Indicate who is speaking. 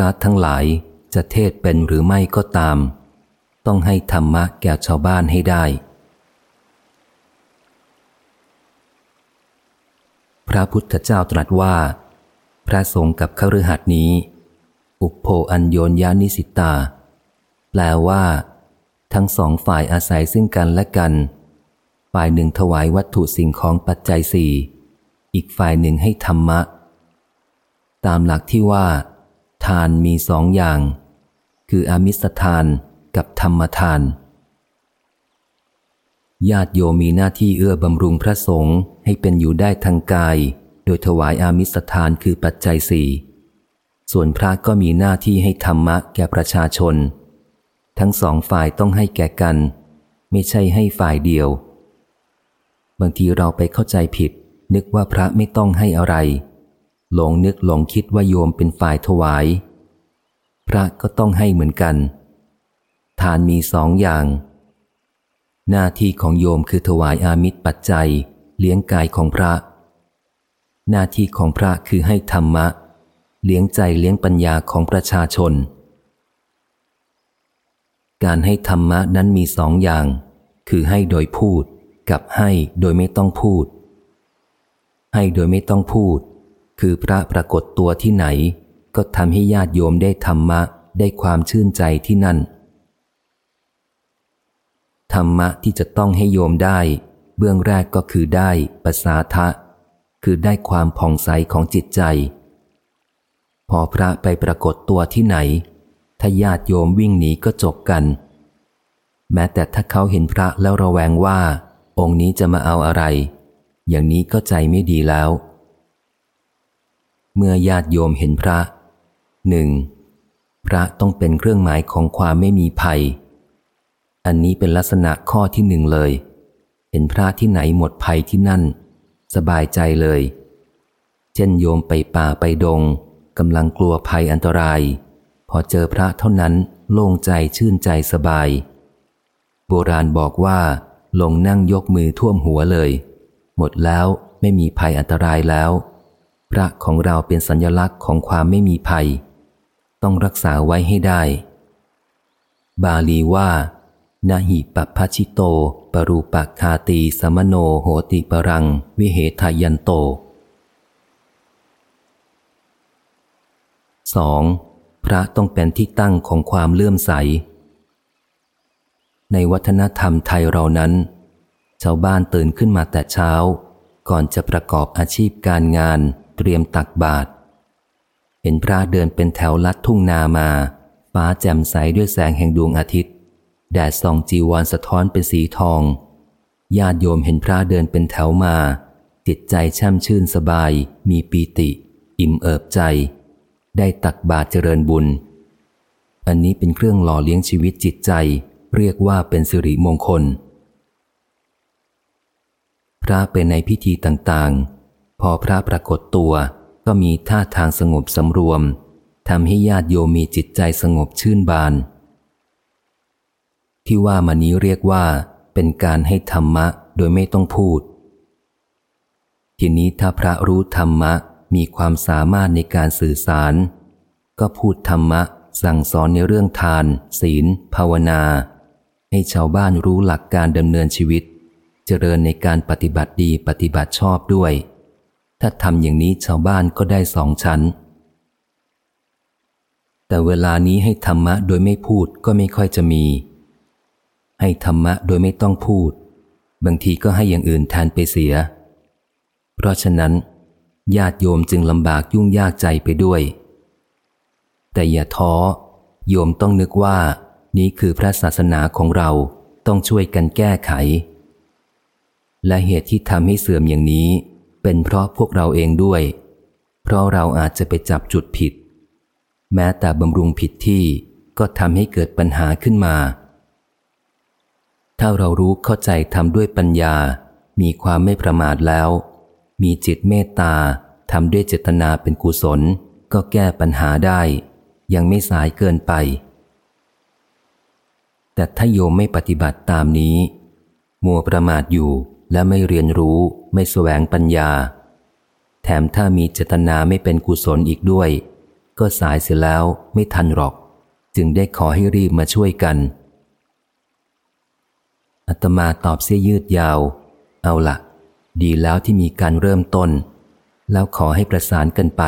Speaker 1: ระทั้งหลายจะเทศเป็นหรือไม่ก็ตาม ต้องให้ธรรมะแก่ชาวบ้านให้ได้ พระพุทธเจ้าตรัสว่า พระสงฆ์กับขรือหัดนี้ อุปโภอัญโยนยานิสิตา แปลว่า ทั้งสองฝ่ายอาศัยซึ่งกันและกัน ฝ่ายหนึ่งถวายวัตถุสิ่งของปัจจัยสี่อีกฝ่ายหนึ่งให้ธรรมะ ตามหลักที่ว่า ทานมีสองอย่าง คืออามิสทานกับธรรมทาน ญาติโยมมีหน้าที่เอื้อบำรุงพระสงฆ์ให้เป็นอยู่ได้ทางกาย โดยถวายอามิสทานคือปัจจัยสี่ส่วนพระก็มีหน้าที่ให้ธรรมะแก่ประชาชน ทั้งสองฝ่ายต้องให้แก่กัน ไม่ใช่ให้ฝ่ายเดียว บางทีเราไปเข้าใจผิด นึกว่าพระไม่ต้องให้อะไร หลงนึกหลงคิดว่าโยมเป็นฝ่ายถวาย พระก็ต้องให้เหมือนกัน ทานมีสองอย่าง หน้าที่ของโยมคือถวายอามิตรปัจจัย เลี้ยงกายของพระ หน้าที่ของพระคือให้ธรรมะ เลี้ยงใจเลี้ยงปัญญาของประชาชน การให้ธรรมะนั้นมีสองอย่าง คือให้โดยพูดกับให้โดยไม่ต้องพูด ให้โดยไม่ต้องพูด คือพระปรากฏตัวที่ไหน ก็ทำให้ญาติโยมได้ธรรมะได้ความชื่นใจที่นั่น ธรรมะที่จะต้องให้โยมได้ เบื้องแรกก็คือได้ปสาทะ คือได้ความผ่องใสของจิตใจ พอพระไปปรากฏตัวที่ไหน ถ้าญาติโยมวิ่งหนีก็จบกัน แม้แต่ถ้าเขาเห็นพระแล้วระแวงว่า องค์นี้จะมาเอาอะไร อย่างนี้ก็ใจไม่ดีแล้ว เมื่อญาติโยมเห็นพระ หนึ่งพระต้องเป็นเครื่องหมายของความไม่มีภัย อันนี้เป็นลักษณะข้อที่หนึ่งเลย เห็นพระที่ไหนหมดภัยที่นั่น สบายใจเลย เช่นโยมไปป่าไปดงกำลังกลัวภัยอันตราย พอเจอพระเท่านั้นโล่งใจชื่นใจสบาย โบราณบอกว่าลงนั่งยกมือท่วมหัวเลย หมดแล้วไม่มีภัยอันตรายแล้ว พระของเราเป็นสัญลักษณ์ของความไม่มีภัย ต้องรักษาไว้ให้ได้ บาลีว่านาหิปปชิโต ปรูปคาตีสมโนโหติปรัง วิเหทายันโต 2. พระต้องเป็นที่ตั้งของความเลื่อมใส ในวัฒนธรรมไทยเรานั้น ชาวบ้านตื่นขึ้นมาแต่เช้า ก่อนจะประกอบอาชีพการงานเตรียมตักบาตร ห็นพระเดินเป็นแถวลัดทุ่งนามา ฟ้าแจ่มใสด้วยแสงแห่งดวงอาทิตย์ แดดส่องจีวรสะท้อนเป็นสีทอง ญาติโยมเห็นพระเดินเป็นแถวมา จิตใจแช่มชื่นสบาย มีปีติ อิ่มเอิบใจ ได้ตักบาตรเจริญบุญ อันนี้เป็นเครื่องหล่อเลี้ยงชีวิตจิตใจ เรียกว่าเป็นสิริมงคล พระเป็นในพิธีต่างๆ พอพระปรากฏตัว ก็มีท่าทางสงบสำรวมทำให้ญาติโยมมีจิตใจสงบชื่นบาน ที่ว่ามานี้เรียกว่า เป็นการให้ธรรมะโดยไม่ต้องพูด ทีนี้ถ้าพระรู้ธรรมะมีความสามารถในการสื่อสาร ก็พูดธรรมะสั่งสอนในเรื่องทาน ศีล ภาวนา ให้ชาวบ้านรู้หลักการดำเนินชีวิต เจริญในการปฏิบัติดีปฏิบัติชอบด้วย ถ้าทำอย่างนี้ชาวบ้านก็ได้สองชั้น แต่เวลานี้ให้ธรรมะโดยไม่พูดก็ไม่ค่อยจะมี ให้ธรรมะโดยไม่ต้องพูด บางทีก็ให้อย่างอื่นแทนไปเสีย เพราะฉะนั้น ญาติโยมจึงลำบากยุ่งยากใจไปด้วย แต่อย่าท้อ โยมต้องนึกว่า นี้คือพระศาสนาของเราต้องช่วยกันแก้ไข และเหตุที่ทำให้เสื่อมอย่างนี้ เป็นเพราะพวกเราเองด้วย เพราะเราอาจจะไปจับจุดผิด แม้แต่บำรุงผิดที่ก็ทำให้เกิดปัญหาขึ้นมา ถ้าเรารู้เข้าใจทำด้วยปัญญา มีความไม่ประมาทแล้ว มีจิตเมตตาทำด้วยเจตนาเป็นกุศล ก็แก้ปัญหาได้ ยังไม่สายเกินไป แต่ถ้าโยมไม่ปฏิบัติตามนี้ มัวประมาทอยู่ และไม่เรียนรู้ไม่แสวงปัญญา แถมถ้ามีเจตนาไม่เป็นกุศลอีกด้วย ก็สายเสียแล้วไม่ทันหรอก จึงได้ขอให้รีบมาช่วยกันอาตมาตอบเสียยืดยาว เอาละดีแล้วที่มีการเริ่มต้น แล้วขอให้ประสานกันไป